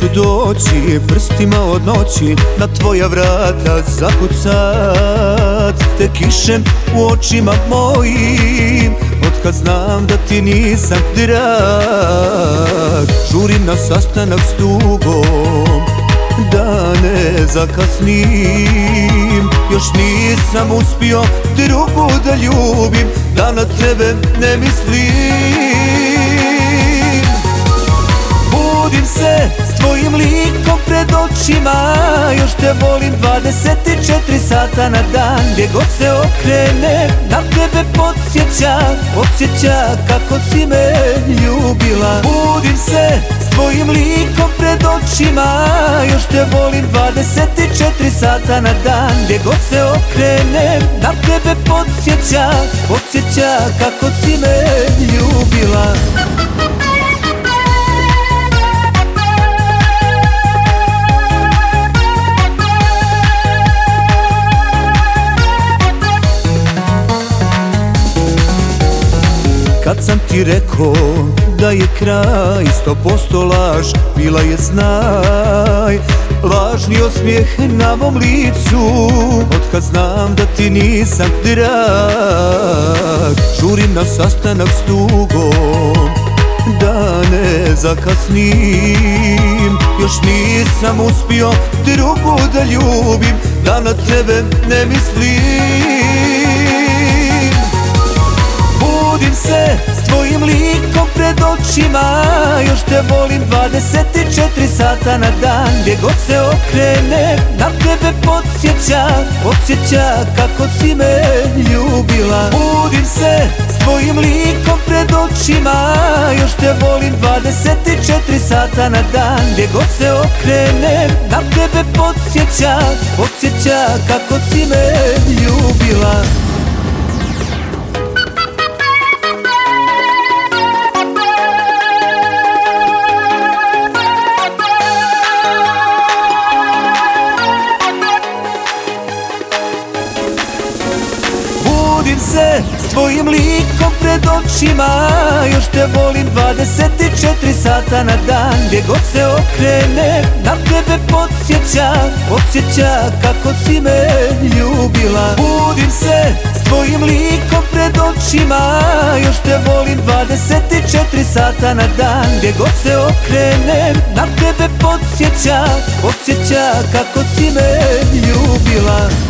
noći Prstima od noći na tvoja vrata zakucat. Te kišem u očima mojim Otkad znam da ti nisam drag. Žurim na sastanak s tugom Da ne zakasnim. Još nisam uspio drugu da ljubim Da na tebe ne mislim likom pred očima. Još te volim 24 sata na dan. Gdje god se okrene na tebe podsjeća. Podsjeća kako si me ljubila. Budim se s tvojim likom pred očima. Još te volim 24 sata na dan. Gdje god se okrene na tebe podsjeća. Podsjeća kako si me ljubila Kad sam ti rekao da je kraj Sto posto laž, bila je znaj. Lažni osmijeh na mom licu Otkad znam da ti nisam drag. Žurim na sastanak s tugom Da ne zakasnim. Još nisam uspio drugu da ljubim Da na tebe ne mislim očima Još te volim 24 sata na dan. Gdje god se okrene na tebe podsjeća Podsjeća kako si me ljubila. Budim se s tvojim likom pred očima. Još te volim 24 sata na dan. Gdje god se okrene na tebe podsjeća Podsjeća kako si me ljubila Budim se s tvojim likom pred očima. Još te volim 24 sata na dan. Gdje god se okrene na tebe podsjeća Podsjeća kako si me ljubila. Budim se s tvojim likom pred očima. Još te volim 24 sata na dan. Gdje god se okrene na tebe podsjeća Podsjeća kako si me ljubila